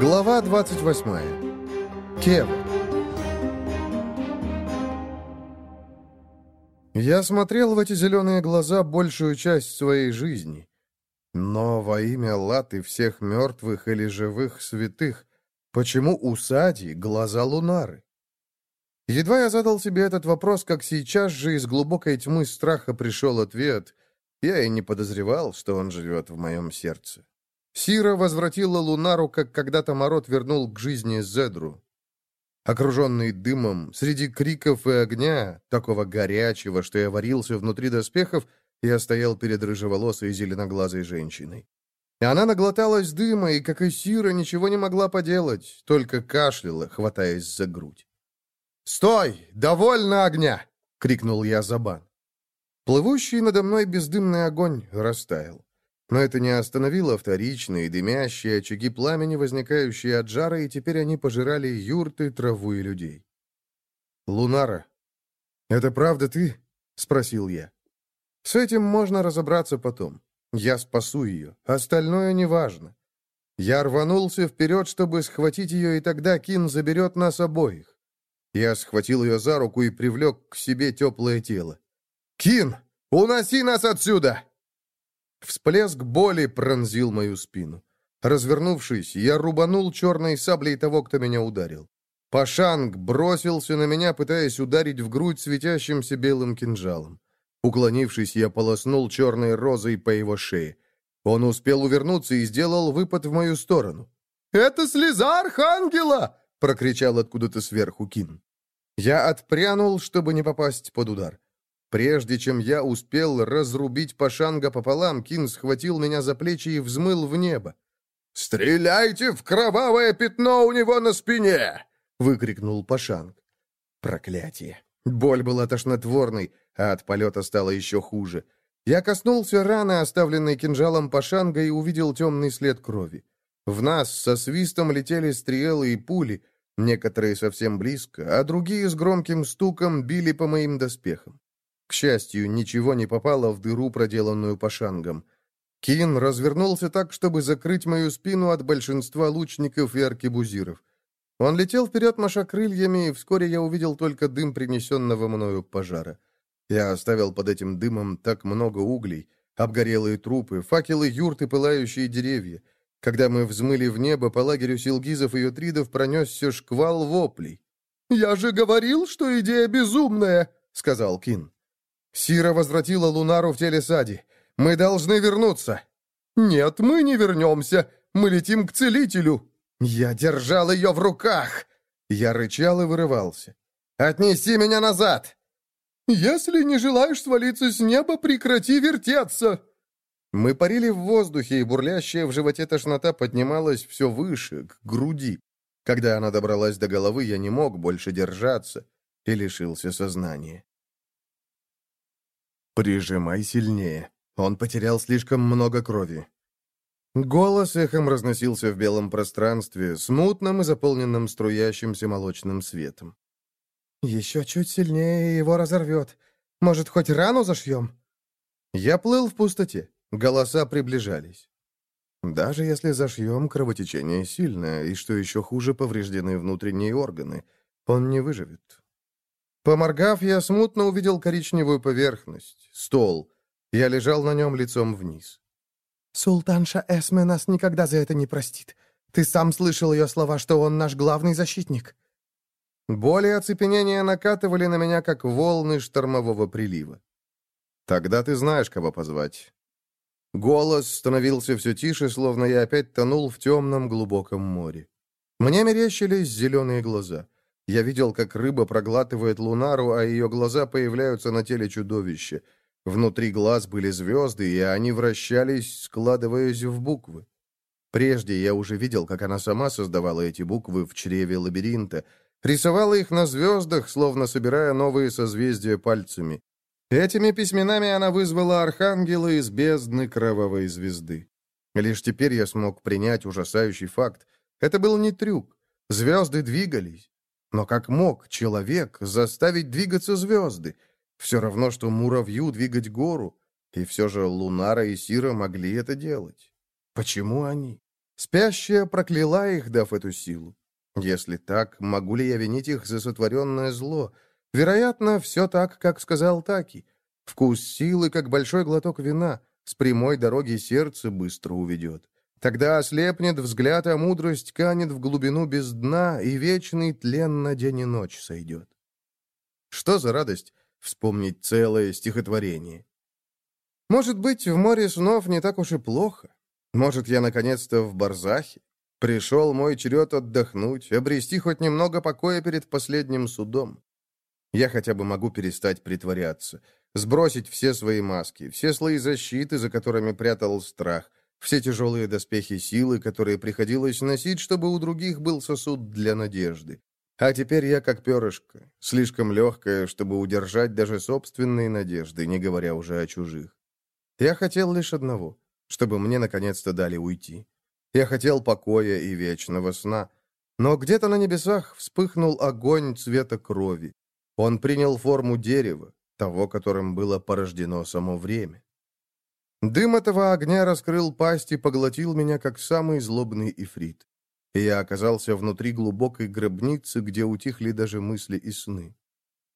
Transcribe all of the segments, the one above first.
Глава 28. Кев. Я смотрел в эти зеленые глаза большую часть своей жизни. Но во имя Латы всех мертвых или живых святых, почему у Сади глаза лунары? Едва я задал себе этот вопрос, как сейчас же из глубокой тьмы страха пришел ответ. Я и не подозревал, что он живет в моем сердце. Сира возвратила Лунару, как когда-то Мород вернул к жизни Зедру. Окруженный дымом, среди криков и огня, такого горячего, что я варился внутри доспехов, я стоял перед рыжеволосой зеленоглазой женщиной. И она наглоталась дыма, и, как и Сира, ничего не могла поделать, только кашляла, хватаясь за грудь. «Стой! Довольно огня!» — крикнул я Забан. Плывущий надо мной бездымный огонь растаял. Но это не остановило вторичные, дымящие очаги пламени, возникающие от жара, и теперь они пожирали юрты, траву и людей. «Лунара, это правда ты?» — спросил я. «С этим можно разобраться потом. Я спасу ее. Остальное неважно. Я рванулся вперед, чтобы схватить ее, и тогда Кин заберет нас обоих. Я схватил ее за руку и привлек к себе теплое тело. «Кин, уноси нас отсюда!» Всплеск боли пронзил мою спину. Развернувшись, я рубанул черной саблей того, кто меня ударил. Пашанг бросился на меня, пытаясь ударить в грудь светящимся белым кинжалом. Уклонившись, я полоснул черной розой по его шее. Он успел увернуться и сделал выпад в мою сторону. «Это слеза Архангела!» — прокричал откуда-то сверху Кин. Я отпрянул, чтобы не попасть под удар. Прежде чем я успел разрубить Пашанга пополам, Кин схватил меня за плечи и взмыл в небо. «Стреляйте в кровавое пятно у него на спине!» — выкрикнул Пашанг. Проклятие! Боль была тошнотворной, а от полета стало еще хуже. Я коснулся раны, оставленной кинжалом Пашанга, и увидел темный след крови. В нас со свистом летели стрелы и пули, некоторые совсем близко, а другие с громким стуком били по моим доспехам. К счастью, ничего не попало в дыру, проделанную пошангом. Кин развернулся так, чтобы закрыть мою спину от большинства лучников и аркебузиров. Он летел вперед, маша крыльями, и вскоре я увидел только дым принесенного мною пожара. Я оставил под этим дымом так много углей, обгорелые трупы, факелы юрты, пылающие деревья — когда мы взмыли в небо, по лагерю Силгизов и Ютридов пронесся шквал воплей. «Я же говорил, что идея безумная!» — сказал Кин. «Сира возвратила Лунару в теле Сади. Мы должны вернуться!» «Нет, мы не вернемся. Мы летим к Целителю!» «Я держал ее в руках!» Я рычал и вырывался. «Отнеси меня назад!» «Если не желаешь свалиться с неба, прекрати вертеться!» Мы парили в воздухе, и бурлящая в животе тошнота поднималась все выше, к груди. Когда она добралась до головы, я не мог больше держаться и лишился сознания. «Прижимай сильнее. Он потерял слишком много крови». Голос эхом разносился в белом пространстве, смутным и заполненным струящимся молочным светом. «Еще чуть сильнее его разорвет. Может, хоть рану зашьем?» Я плыл в пустоте. Голоса приближались. Даже если зашьем, кровотечение сильное, и, что еще хуже, повреждены внутренние органы. Он не выживет. Поморгав, я смутно увидел коричневую поверхность, стол. Я лежал на нем лицом вниз. «Султанша Эсме нас никогда за это не простит. Ты сам слышал ее слова, что он наш главный защитник». Боли и оцепенения накатывали на меня, как волны штормового прилива. «Тогда ты знаешь, кого позвать. Голос становился все тише, словно я опять тонул в темном глубоком море. Мне мерещились зеленые глаза. Я видел, как рыба проглатывает лунару, а ее глаза появляются на теле чудовища. Внутри глаз были звезды, и они вращались, складываясь в буквы. Прежде я уже видел, как она сама создавала эти буквы в чреве лабиринта, рисовала их на звездах, словно собирая новые созвездия пальцами. Этими письменами она вызвала архангела из бездны кровавой звезды. Лишь теперь я смог принять ужасающий факт. Это был не трюк. Звезды двигались. Но как мог человек заставить двигаться звезды? Все равно, что муравью двигать гору. И все же Лунара и Сира могли это делать. Почему они? Спящая прокляла их, дав эту силу. Если так, могу ли я винить их за сотворенное зло? Вероятно, все так, как сказал Таки. Вкус силы, как большой глоток вина, с прямой дороги сердце быстро уведет. Тогда ослепнет взгляд, а мудрость канет в глубину без дна, и вечный тлен на день и ночь сойдет. Что за радость вспомнить целое стихотворение? Может быть, в море снов не так уж и плохо. Может, я наконец-то в Барзахе? Пришел мой черед отдохнуть, обрести хоть немного покоя перед последним судом. Я хотя бы могу перестать притворяться, сбросить все свои маски, все слои защиты, за которыми прятал страх, все тяжелые доспехи силы, которые приходилось носить, чтобы у других был сосуд для надежды. А теперь я как перышко, слишком легкое, чтобы удержать даже собственные надежды, не говоря уже о чужих. Я хотел лишь одного, чтобы мне наконец-то дали уйти. Я хотел покоя и вечного сна. Но где-то на небесах вспыхнул огонь цвета крови. Он принял форму дерева, того, которым было порождено само время. Дым этого огня раскрыл пасть и поглотил меня, как самый злобный ифрит. Я оказался внутри глубокой гробницы, где утихли даже мысли и сны.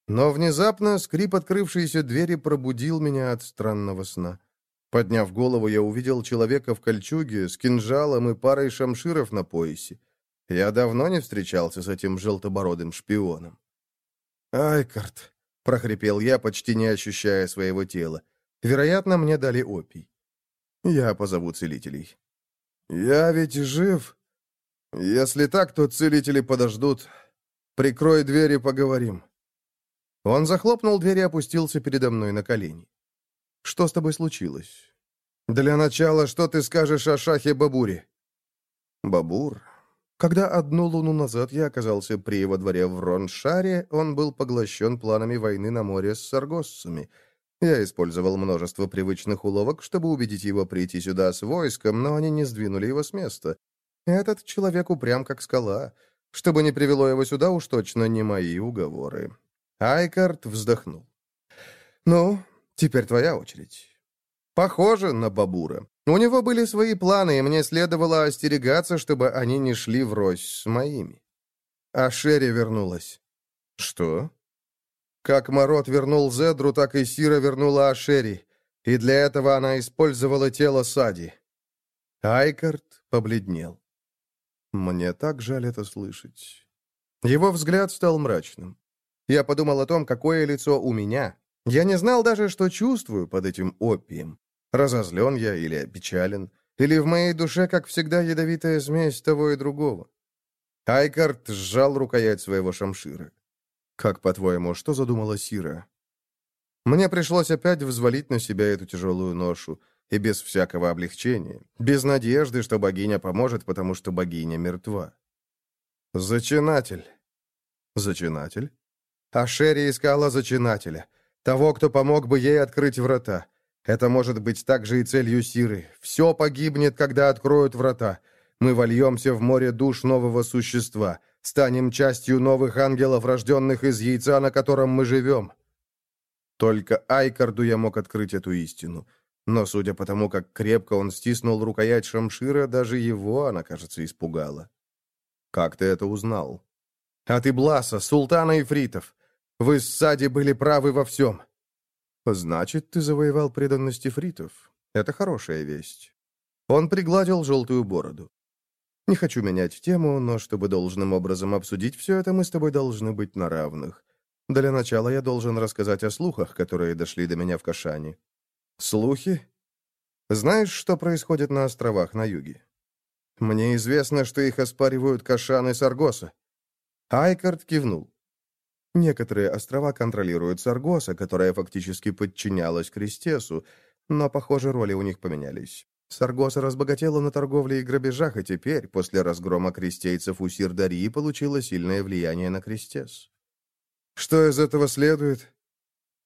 Но внезапно скрип открывшейся двери пробудил меня от странного сна. Подняв голову, я увидел человека в кольчуге с кинжалом и парой шамширов на поясе. Я давно не встречался с этим желтобородым шпионом. «Айкарт», — прохрипел я, почти не ощущая своего тела. Вероятно, мне дали опий. Я позову целителей. Я ведь жив. Если так, то целители подождут. Прикрой дверь и поговорим. Он захлопнул дверь и опустился передо мной на колени. Что с тобой случилось? Для начала, что ты скажешь о шахе Бабуре? Бабур? Когда одну луну назад я оказался при его дворе в Роншаре, он был поглощен планами войны на море с саргоссами — я использовал множество привычных уловок, чтобы убедить его прийти сюда с войском, но они не сдвинули его с места. Этот человек упрям, как скала. Что бы ни привело его сюда, уж точно не мои уговоры. Айкард вздохнул. «Ну, теперь твоя очередь». «Похоже на Бабура. У него были свои планы, и мне следовало остерегаться, чтобы они не шли врозь с моими». А Шерри вернулась. «Что?» Как Марот вернул Зедру, так и Сира вернула Ашери, и для этого она использовала тело Сади. Айкард побледнел. Мне так жаль это слышать. Его взгляд стал мрачным. Я подумал о том, какое лицо у меня. Я не знал даже, что чувствую под этим опием. Разозлен я или опечален, или в моей душе, как всегда, ядовитая смесь того и другого. Айкард сжал рукоять своего шамшира. «Как, по-твоему, что задумала Сира?» Мне пришлось опять взвалить на себя эту тяжелую ношу, и без всякого облегчения, без надежды, что богиня поможет, потому что богиня мертва. «Зачинатель». «Зачинатель?» А Шерри искала зачинателя, того, кто помог бы ей открыть врата. Это может быть также и целью Сиры. Все погибнет, когда откроют врата. Мы вольемся в море душ нового существа — Станем частью новых ангелов, рожденных из яйца, на котором мы живем. Только Айкарду я мог открыть эту истину. Но, судя по тому, как крепко он стиснул рукоять Шамшира, даже его она, кажется, испугала. «Как ты это узнал?» «А ты Бласа, султана Ифритов. Вы с Сади были правы во всем». «Значит, ты завоевал преданность Ифритов. Это хорошая весть». Он пригладил желтую бороду. Не хочу менять тему, но чтобы должным образом обсудить все это, мы с тобой должны быть на равных. Для начала я должен рассказать о слухах, которые дошли до меня в Кашане. Слухи? Знаешь, что происходит на островах на юге? Мне известно, что их оспаривают Кашан и Саргоса. Айкард кивнул. Некоторые острова контролируют Саргоса, которая фактически подчинялась Крестесу, но, похоже, роли у них поменялись. Саргоса разбогатела на торговле и грабежах, и теперь, после разгрома крестейцев у Сирдарии, получила сильное влияние на крестец. Что из этого следует?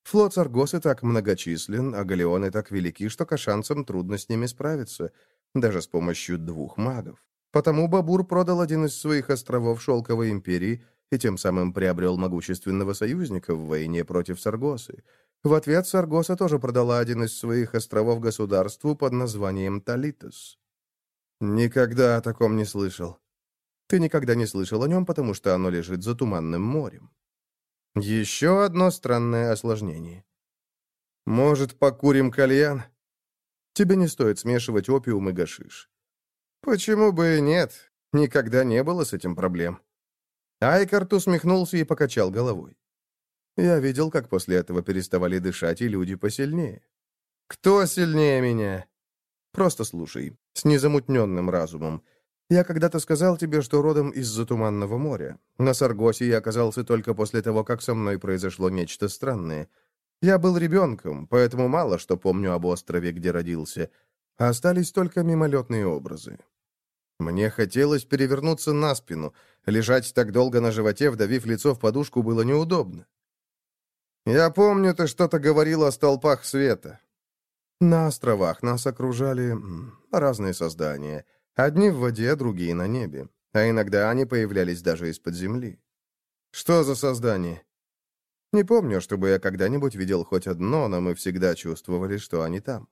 Флот Саргосы так многочислен, а галеоны так велики, что кашанцам трудно с ними справиться, даже с помощью двух магов. Потому Бабур продал один из своих островов Шелковой империи и тем самым приобрел могущественного союзника в войне против Саргосы — в ответ Саргоса тоже продала один из своих островов государству под названием Талитос. Никогда о таком не слышал. Ты никогда не слышал о нем, потому что оно лежит за Туманным морем. Еще одно странное осложнение. Может, покурим кальян? Тебе не стоит смешивать опиум и гашиш. Почему бы и нет? Никогда не было с этим проблем. Айкарт усмехнулся и покачал головой. Я видел, как после этого переставали дышать и люди посильнее. Кто сильнее меня? Просто слушай, с незамутненным разумом. Я когда-то сказал тебе, что родом из-за Туманного моря. На Саргосе я оказался только после того, как со мной произошло нечто странное. Я был ребенком, поэтому мало что помню об острове, где родился. Остались только мимолетные образы. Мне хотелось перевернуться на спину. Лежать так долго на животе, вдавив лицо в подушку, было неудобно. «Я помню, ты что-то говорил о столпах света. На островах нас окружали разные создания. Одни в воде, другие на небе. А иногда они появлялись даже из-под земли. Что за создание? Не помню, чтобы я когда-нибудь видел хоть одно, но мы всегда чувствовали, что они там.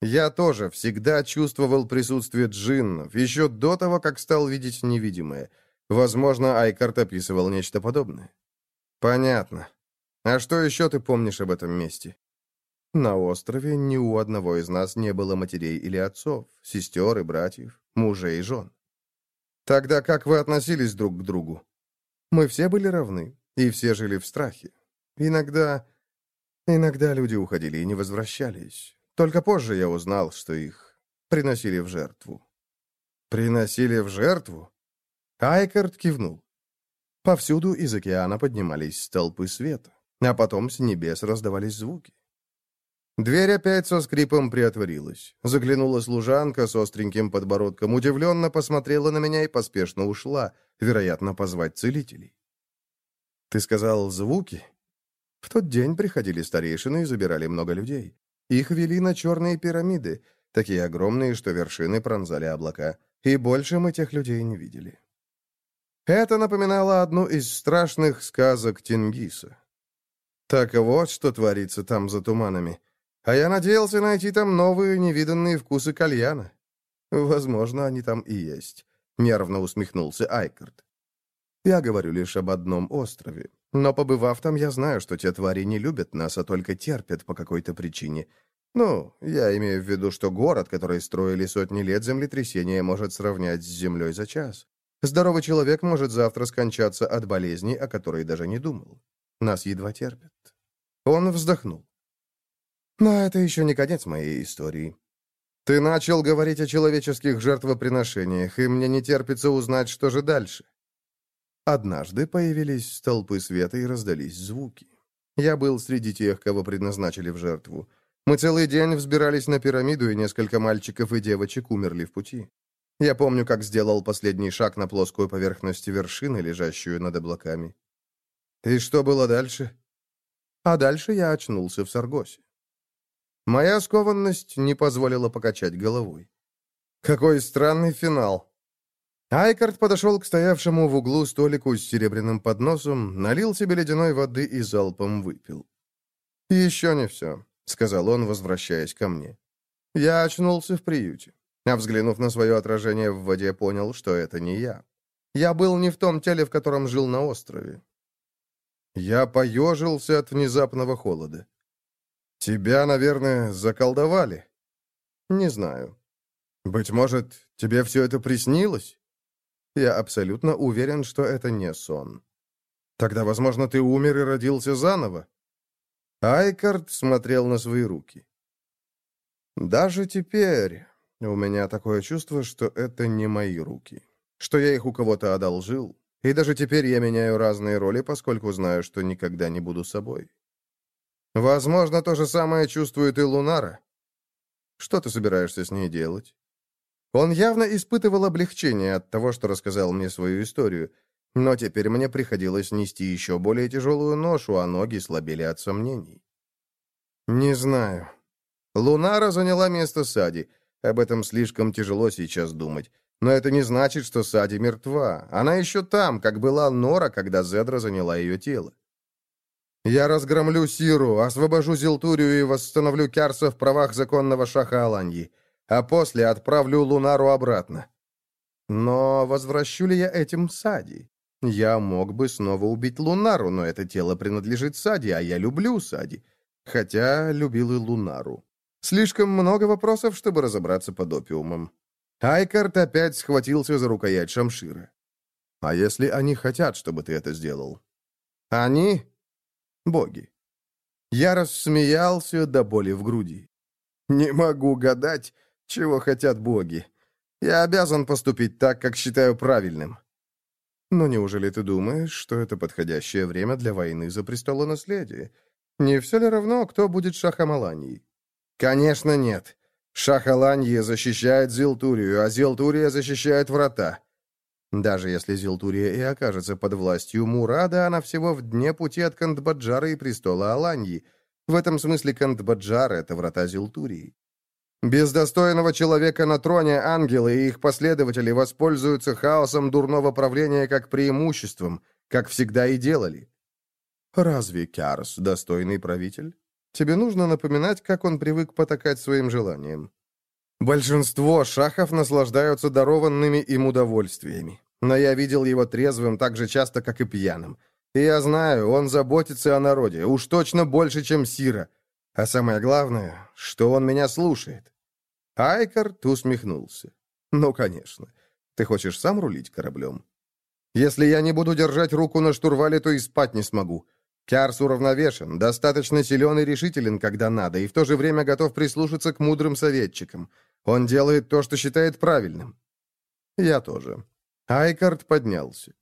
Я тоже всегда чувствовал присутствие джиннов, еще до того, как стал видеть невидимое. Возможно, Айкарт описывал нечто подобное. Понятно. А что еще ты помнишь об этом месте? На острове ни у одного из нас не было матерей или отцов, сестер и братьев, мужей и жен. Тогда как вы относились друг к другу? Мы все были равны, и все жили в страхе. Иногда... Иногда люди уходили и не возвращались. Только позже я узнал, что их приносили в жертву. Приносили в жертву? Айкард кивнул. Повсюду из океана поднимались столпы света, а потом с небес раздавались звуки. Дверь опять со скрипом приотворилась. Заглянула служанка с остреньким подбородком, удивленно посмотрела на меня и поспешно ушла, вероятно, позвать целителей. «Ты сказал звуки?» В тот день приходили старейшины и забирали много людей. Их вели на черные пирамиды, такие огромные, что вершины пронзали облака, и больше мы тех людей не видели. Это напоминало одну из страшных сказок Тингиса. Так вот, что творится там за туманами. А я надеялся найти там новые невиданные вкусы кальяна. Возможно, они там и есть. Нервно усмехнулся Айкард. Я говорю лишь об одном острове. Но побывав там, я знаю, что те твари не любят нас, а только терпят по какой-то причине. Ну, я имею в виду, что город, который строили сотни лет, землетрясение может сравнять с землей за час. Здоровый человек может завтра скончаться от болезни, о которой даже не думал. Нас едва терпят. Он вздохнул. Но это еще не конец моей истории. Ты начал говорить о человеческих жертвоприношениях, и мне не терпится узнать, что же дальше. Однажды появились столпы света и раздались звуки. Я был среди тех, кого предназначили в жертву. Мы целый день взбирались на пирамиду, и несколько мальчиков и девочек умерли в пути. Я помню, как сделал последний шаг на плоскую поверхность вершины, лежащую над облаками. И что было дальше? А дальше я очнулся в Саргосе. Моя скованность не позволила покачать головой. Какой странный финал. Айкард подошел к стоявшему в углу столику с серебряным подносом, налил себе ледяной воды и залпом выпил. «Еще не все», — сказал он, возвращаясь ко мне. Я очнулся в приюте, а взглянув на свое отражение в воде, понял, что это не я. Я был не в том теле, в котором жил на острове. Я поежился от внезапного холода. «Тебя, наверное, заколдовали?» «Не знаю. Быть может, тебе все это приснилось?» «Я абсолютно уверен, что это не сон. Тогда, возможно, ты умер и родился заново?» Айкард смотрел на свои руки. «Даже теперь у меня такое чувство, что это не мои руки, что я их у кого-то одолжил, и даже теперь я меняю разные роли, поскольку знаю, что никогда не буду собой. Возможно, то же самое чувствует и Лунара. Что ты собираешься с ней делать? Он явно испытывал облегчение от того, что рассказал мне свою историю, но теперь мне приходилось нести еще более тяжелую ношу, а ноги слабели от сомнений. Не знаю. Лунара заняла место Сади. Об этом слишком тяжело сейчас думать. Но это не значит, что Сади мертва. Она еще там, как была Нора, когда Зедра заняла ее тело. Я разгромлю Сиру, освобожу Зилтурию и восстановлю Кярса в правах законного шаха Аланьи. а после отправлю Лунару обратно. Но возвращу ли я этим Сади? Я мог бы снова убить Лунару, но это тело принадлежит Сади, а я люблю Сади. Хотя любил и Лунару. Слишком много вопросов, чтобы разобраться под опиумом. Айкарт опять схватился за рукоять шамшира. «А если они хотят, чтобы ты это сделал?» «Они?» «Боги». Я рассмеялся до боли в груди. «Не могу гадать, чего хотят боги. Я обязан поступить так, как считаю правильным». «Но неужели ты думаешь, что это подходящее время для войны за престолонаследие? Не все ли равно, кто будет шахом Алании?» «Конечно нет. Шах Аланье защищает Зилтурию, а Зилтурия защищает врата. Даже если Зилтурия и окажется под властью Мурада, она всего в дне пути от Кандбаджара и престола Аланьи. В этом смысле Кандбаджар — это врата Зилтурии. Без достойного человека на троне ангелы и их последователи воспользуются хаосом дурного правления как преимуществом, как всегда и делали. Разве Кярс достойный правитель? Тебе нужно напоминать, как он привык потакать своим желаниям. Большинство шахов наслаждаются дарованными им удовольствиями. Но я видел его трезвым так же часто, как и пьяным. И я знаю, он заботится о народе, уж точно больше, чем Сира. А самое главное, что он меня слушает. Айкарт усмехнулся. «Ну, конечно. Ты хочешь сам рулить кораблем? Если я не буду держать руку на штурвале, то и спать не смогу. Кярс уравновешен, достаточно силен и решителен, когда надо, и в то же время готов прислушаться к мудрым советчикам. Он делает то, что считает правильным. Я тоже. Айкард поднялся.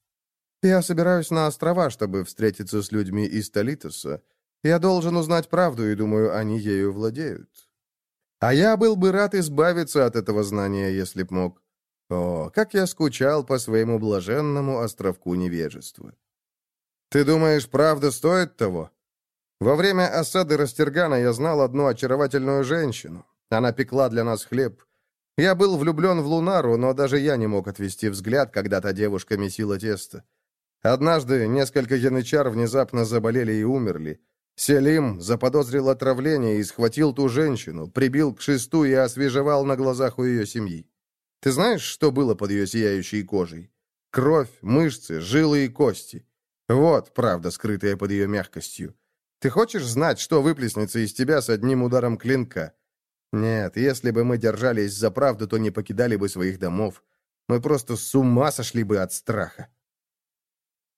Я собираюсь на острова, чтобы встретиться с людьми из Толитоса. Я должен узнать правду, и думаю, они ею владеют. А я был бы рад избавиться от этого знания, если б мог. О, как я скучал по своему блаженному островку невежества. Ты думаешь, правда стоит того? Во время осады Растергана я знал одну очаровательную женщину. Она пекла для нас хлеб. Я был влюблен в Лунару, но даже я не мог отвести взгляд, когда та девушка месила тесто. Однажды несколько янычар внезапно заболели и умерли. Селим заподозрил отравление и схватил ту женщину, прибил к шесту и освежевал на глазах у ее семьи. Ты знаешь, что было под ее сияющей кожей? Кровь, мышцы, жилы и кости. Вот правда, скрытая под ее мягкостью. Ты хочешь знать, что выплеснется из тебя с одним ударом клинка? Нет, если бы мы держались за правду, то не покидали бы своих домов. Мы просто с ума сошли бы от страха.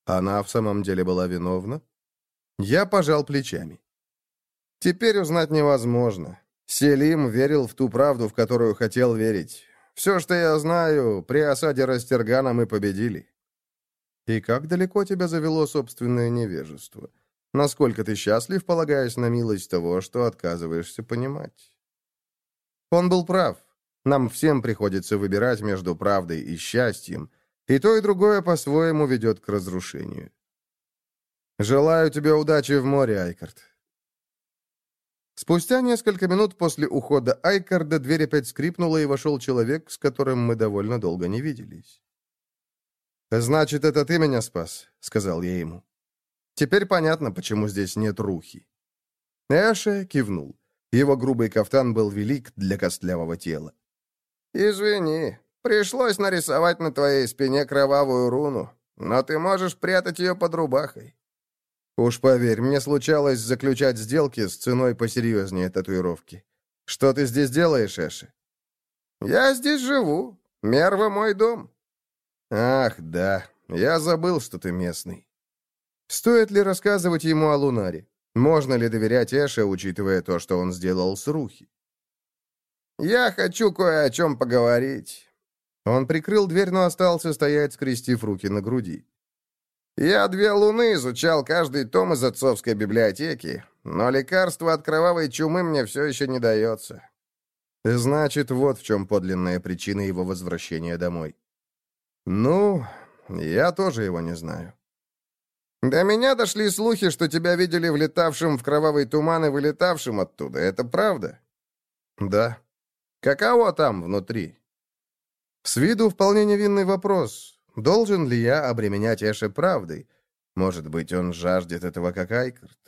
Она в самом деле была виновна? Я пожал плечами. Теперь узнать невозможно. Селим верил в ту правду, в которую хотел верить. Все, что я знаю, при осаде Растергана мы победили. И как далеко тебя завело собственное невежество? Насколько ты счастлив, полагаясь на милость того, что отказываешься понимать? Он был прав. Нам всем приходится выбирать между правдой и счастьем, и то и другое по-своему ведет к разрушению. Желаю тебе удачи в море, Айкард. Спустя несколько минут после ухода Айкарда дверь опять скрипнула, и вошел человек, с которым мы довольно долго не виделись. «Значит, это ты меня спас», — сказал я ему. «Теперь понятно, почему здесь нет рухи». Эша кивнул. Его грубый кафтан был велик для костлявого тела. «Извини, пришлось нарисовать на твоей спине кровавую руну, но ты можешь прятать ее под рубахой. Уж поверь, мне случалось заключать сделки с ценой посерьезнее татуировки. Что ты здесь делаешь, Эши? Я здесь живу. Мерва мой дом. Ах, да. Я забыл, что ты местный. Стоит ли рассказывать ему о Лунаре? Можно ли доверять Эше, учитывая то, что он сделал с Рухи? «Я хочу кое о чем поговорить». Он прикрыл дверь, но остался стоять, скрестив руки на груди. Я две луны изучал каждый том из отцовской библиотеки, но лекарство от кровавой чумы мне все еще не дается. Значит, вот в чем подлинная причина его возвращения домой. Ну, я тоже его не знаю. До меня дошли слухи, что тебя видели влетавшим в кровавый туман и вылетавшим оттуда. Это правда? Да. Каково там внутри? С виду вполне невинный вопрос. Должен ли я обременять Эше правдой? Может быть, он жаждет этого, как Айкарт?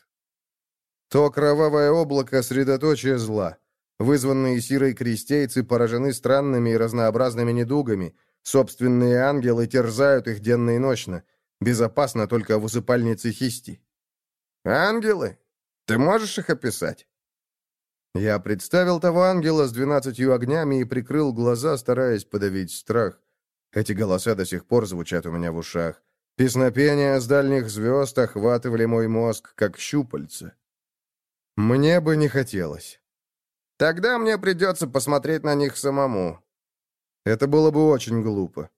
То кровавое облако — средоточие зла. Вызванные сирой крестейцы поражены странными и разнообразными недугами. Собственные ангелы терзают их денно и ночно. Безопасно только в усыпальнице Хисти. «Ангелы? Ты можешь их описать?» Я представил того ангела с двенадцатью огнями и прикрыл глаза, стараясь подавить страх. Эти голоса до сих пор звучат у меня в ушах. Песнопения с дальних звезд охватывали мой мозг, как щупальца. Мне бы не хотелось. Тогда мне придется посмотреть на них самому. Это было бы очень глупо.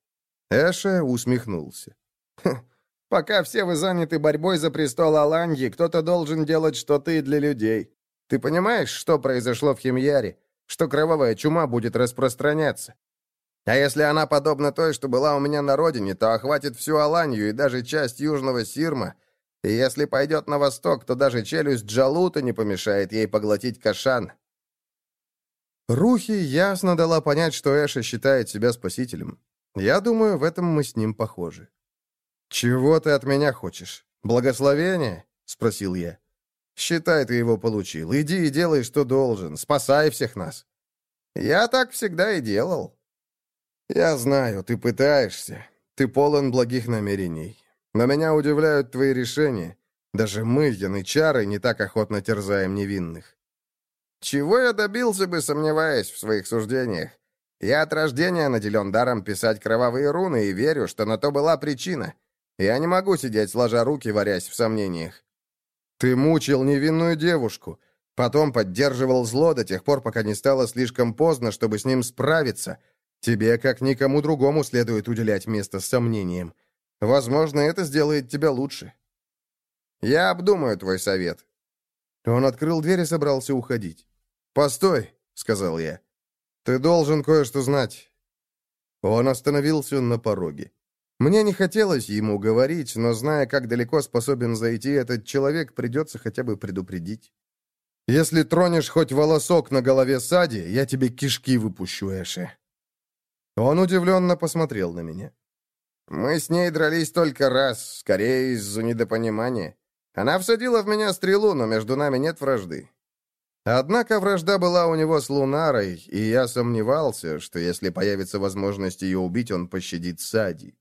Эша усмехнулся. «Пока все вы заняты борьбой за престол Аланьи, кто-то должен делать что-то и для людей. Ты понимаешь, что произошло в Химьяре? Что кровавая чума будет распространяться? А если она подобна той, что была у меня на родине, то охватит всю Аланью и даже часть Южного Сирма. И если пойдет на восток, то даже челюсть Джалута не помешает ей поглотить Кашан. Рухи ясно дала понять, что Эша считает себя спасителем. Я думаю, в этом мы с ним похожи. «Чего ты от меня хочешь? Благословение?» — спросил я. «Считай, ты его получил. Иди и делай, что должен. Спасай всех нас». «Я так всегда и делал». «Я знаю, ты пытаешься. Ты полон благих намерений. Но меня удивляют твои решения. Даже мы, янычары, не так охотно терзаем невинных». «Чего я добился бы, сомневаясь в своих суждениях? Я от рождения наделен даром писать кровавые руны и верю, что на то была причина. Я не могу сидеть сложа руки, варясь в сомнениях. Ты мучил невинную девушку, потом поддерживал зло до тех пор, пока не стало слишком поздно, чтобы с ним справиться. Тебе, как никому другому, следует уделять место сомнениям. Возможно, это сделает тебя лучше. Я обдумаю твой совет. Он открыл дверь и собрался уходить. «Постой», — сказал я. «Ты должен кое-что знать». Он остановился на пороге. Мне не хотелось ему говорить, но, зная, как далеко способен зайти этот человек, придется хотя бы предупредить. «Если тронешь хоть волосок на голове Сади, я тебе кишки выпущу, Эше». Он удивленно посмотрел на меня. «Мы с ней дрались только раз, скорее из-за недопонимания. Она всадила в меня стрелу, но между нами нет вражды. Однако вражда была у него с Лунарой, и я сомневался, что если появится возможность ее убить, он пощадит Сади.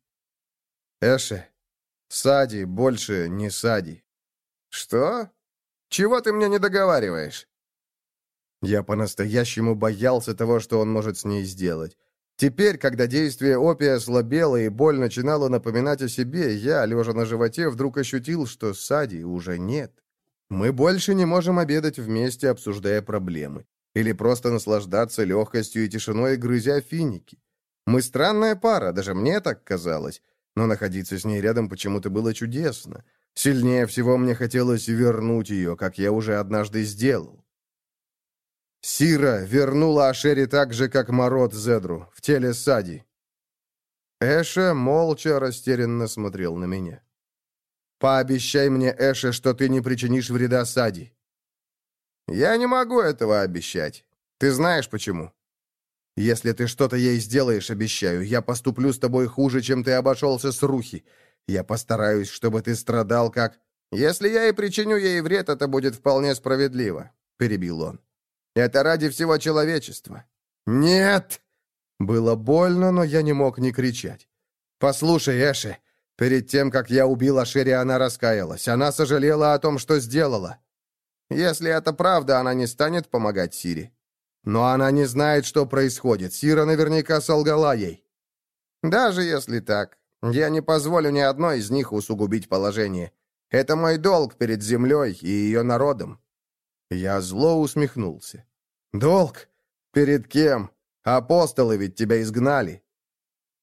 Эше, Сади больше не Сади. Что? Чего ты мне не договариваешь? Я по-настоящему боялся того, что он может с ней сделать. Теперь, когда действие опия слабело и боль начинала напоминать о себе, я, лежа на животе, вдруг ощутил, что Сади уже нет. Мы больше не можем обедать вместе, обсуждая проблемы. Или просто наслаждаться легкостью и тишиной, грызя финики. Мы странная пара, даже мне так казалось но находиться с ней рядом почему-то было чудесно. Сильнее всего мне хотелось вернуть ее, как я уже однажды сделал. Сира вернула Ашери так же, как Мород Зедру, в теле Сади. Эша молча растерянно смотрел на меня. «Пообещай мне, Эша, что ты не причинишь вреда Сади». «Я не могу этого обещать. Ты знаешь, почему?» Если ты что-то ей сделаешь, обещаю, я поступлю с тобой хуже, чем ты обошелся с Рухи. Я постараюсь, чтобы ты страдал как... Если я и причиню ей вред, это будет вполне справедливо», — перебил он. «Это ради всего человечества». «Нет!» Было больно, но я не мог не кричать. «Послушай, Эши, перед тем, как я убил Ашери, она раскаялась. Она сожалела о том, что сделала». «Если это правда, она не станет помогать Сири». Но она не знает, что происходит. Сира наверняка солгала ей. Даже если так, я не позволю ни одной из них усугубить положение. Это мой долг перед землей и ее народом. Я зло усмехнулся. Долг? Перед кем? Апостолы ведь тебя изгнали.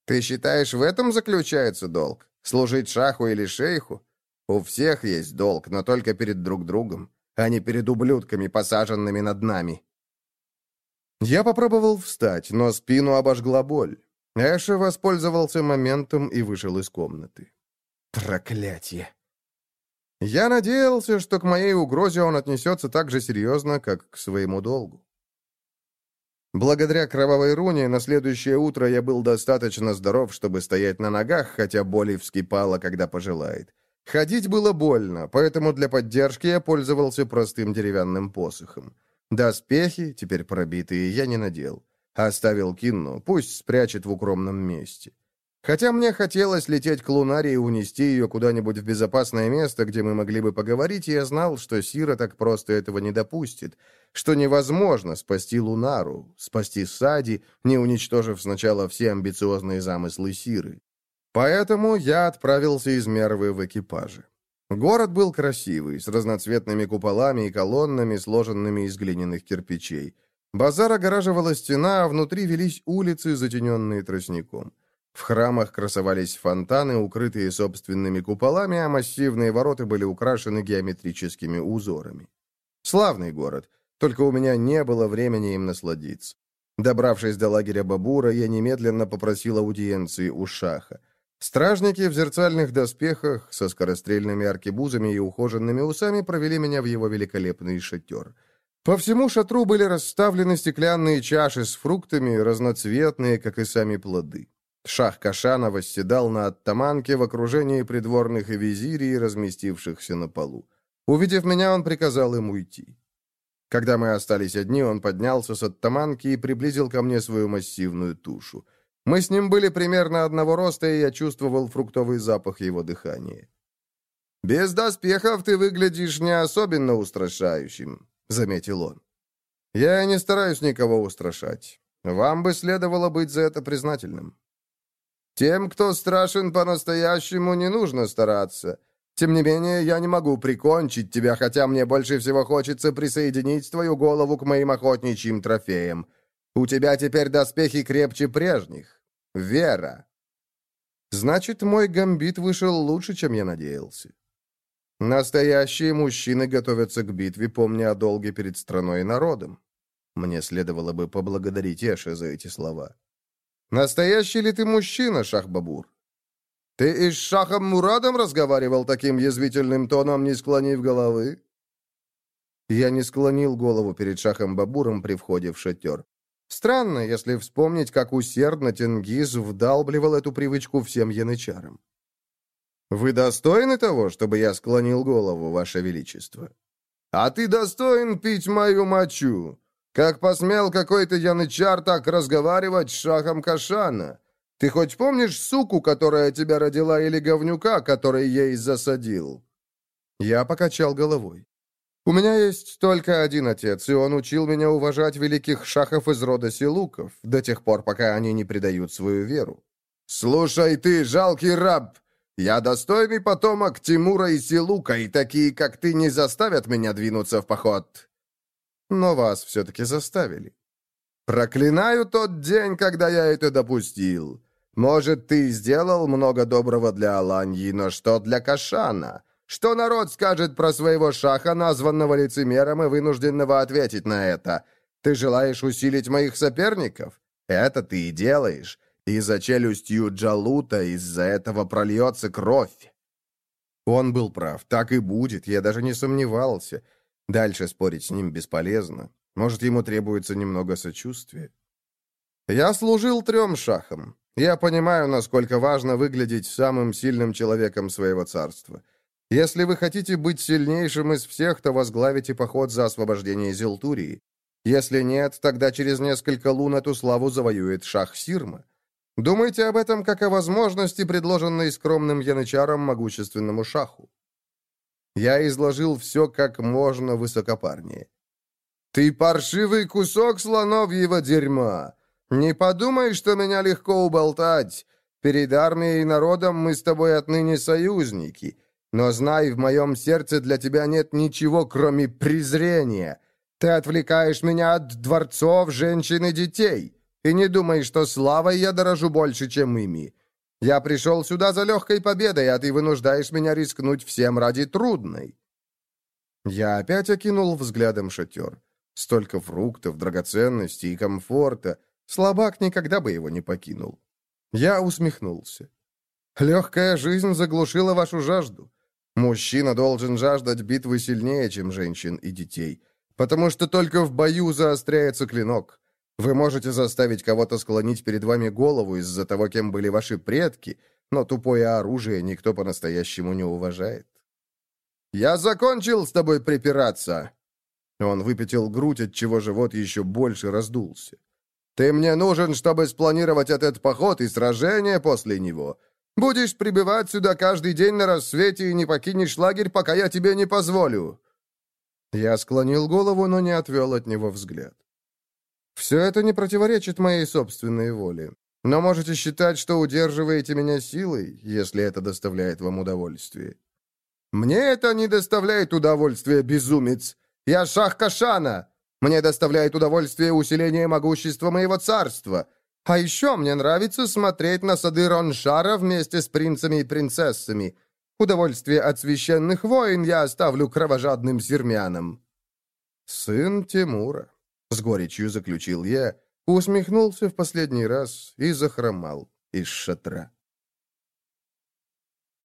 Ты считаешь, в этом заключается долг? Служить шаху или шейху? У всех есть долг, но только перед друг другом, а не перед ублюдками, посаженными над нами. Я попробовал встать, но спину обожгла боль. Эша воспользовался моментом и вышел из комнаты. Проклятие! Я надеялся, что к моей угрозе он отнесется так же серьезно, как к своему долгу. Благодаря кровавой руне на следующее утро я был достаточно здоров, чтобы стоять на ногах, хотя боль и вскипала, когда пожелает. Ходить было больно, поэтому для поддержки я пользовался простым деревянным посохом. Доспехи, теперь пробитые, я не надел. Оставил Кинну, пусть спрячет в укромном месте. Хотя мне хотелось лететь к Лунаре и унести ее куда-нибудь в безопасное место, где мы могли бы поговорить, я знал, что Сира так просто этого не допустит, что невозможно спасти Лунару, спасти Сади, не уничтожив сначала все амбициозные замыслы Сиры. Поэтому я отправился из Мервы в экипаже. Город был красивый, с разноцветными куполами и колоннами, сложенными из глиняных кирпичей. Базар огораживала стена, а внутри велись улицы, затененные тростником. В храмах красовались фонтаны, укрытые собственными куполами, а массивные ворота были украшены геометрическими узорами. Славный город, только у меня не было времени им насладиться. Добравшись до лагеря Бабура, я немедленно попросил аудиенции у Шаха. Стражники в зерцальных доспехах, со скорострельными аркебузами и ухоженными усами провели меня в его великолепный шатер. По всему шатру были расставлены стеклянные чаши с фруктами, разноцветные, как и сами плоды. Шах Кашана восседал на оттаманке в окружении придворных и визирий, разместившихся на полу. Увидев меня, он приказал им уйти. Когда мы остались одни, он поднялся с оттаманки и приблизил ко мне свою массивную тушу. Мы с ним были примерно одного роста, и я чувствовал фруктовый запах его дыхания. «Без доспехов ты выглядишь не особенно устрашающим», — заметил он. «Я не стараюсь никого устрашать. Вам бы следовало быть за это признательным». Тем, кто страшен по-настоящему, не нужно стараться. Тем не менее, я не могу прикончить тебя, хотя мне больше всего хочется присоединить твою голову к моим охотничьим трофеям. У тебя теперь доспехи крепче прежних. Вера. Значит, мой гамбит вышел лучше, чем я надеялся. Настоящие мужчины готовятся к битве, помня о долге перед страной и народом. Мне следовало бы поблагодарить Эша за эти слова. Настоящий ли ты мужчина, Шахбабур? Ты и с Шахом Мурадом разговаривал таким язвительным тоном, не склонив головы? Я не склонил голову перед Шахом Бабуром при входе в шатер. Странно, если вспомнить, как усердно Тенгиз вдалбливал эту привычку всем янычарам. «Вы достойны того, чтобы я склонил голову, Ваше Величество?» «А ты достоин пить мою мочу. Как посмел какой-то янычар так разговаривать с шахом Кашана? Ты хоть помнишь суку, которая тебя родила, или говнюка, который ей засадил?» Я покачал головой. «У меня есть только один отец, и он учил меня уважать великих шахов из рода Силуков, до тех пор, пока они не предают свою веру». «Слушай ты, жалкий раб! Я достойный потомок Тимура и Силука, и такие, как ты, не заставят меня двинуться в поход но вас все-таки заставили. Проклинаю тот день, когда я это допустил. Может, ты сделал много доброго для Аланьи, но что для Кашана? Что народ скажет про своего шаха, названного лицемером и вынужденного ответить на это? Ты желаешь усилить моих соперников? Это ты и делаешь. И за челюстью Джалута из-за этого прольется кровь. Он был прав, так и будет, я даже не сомневался. Дальше спорить с ним бесполезно. Может, ему требуется немного сочувствия. Я служил трем шахам. Я понимаю, насколько важно выглядеть самым сильным человеком своего царства. Если вы хотите быть сильнейшим из всех, то возглавите поход за освобождение Зелтурии. Если нет, тогда через несколько лун эту славу завоюет шах Сирма. Думайте об этом как о возможности, предложенной скромным янычаром могущественному шаху. Я изложил все как можно высокопарнее. «Ты паршивый кусок слоновьего дерьма! Не подумай, что меня легко уболтать. Перед армией и народом мы с тобой отныне союзники. Но знай, в моем сердце для тебя нет ничего, кроме презрения. Ты отвлекаешь меня от дворцов, женщин и детей. И не думай, что славой я дорожу больше, чем ими. Я пришел сюда за легкой победой, а ты вынуждаешь меня рискнуть всем ради трудной». Я опять окинул взглядом шатер. Столько фруктов, драгоценностей и комфорта. Слабак никогда бы его не покинул. Я усмехнулся. Легкая жизнь заглушила вашу жажду. Мужчина должен жаждать битвы сильнее, чем женщин и детей, потому что только в бою заостряется клинок. Вы можете заставить кого-то склонить перед вами голову из-за того, кем были ваши предки, но тупое оружие никто по-настоящему не уважает. «Я закончил с тобой припираться!» Он выпятил грудь, отчего живот еще больше раздулся. «Ты мне нужен, чтобы спланировать этот поход и сражение после него. Будешь прибывать сюда каждый день на рассвете и не покинешь лагерь, пока я тебе не позволю». Я склонил голову, но не отвел от него взгляд. «Все это не противоречит моей собственной воле. Но можете считать, что удерживаете меня силой, если это доставляет вам удовольствие». «Мне это не доставляет удовольствия, безумец. Я шах Кашана. Мне доставляет удовольствие усиление могущества моего царства. А еще мне нравится смотреть на сады Роншара вместе с принцами и принцессами. Удовольствие от священных войн я оставлю кровожадным сермянам». «Сын Тимура», — с горечью заключил я, усмехнулся в последний раз и захромал из шатра.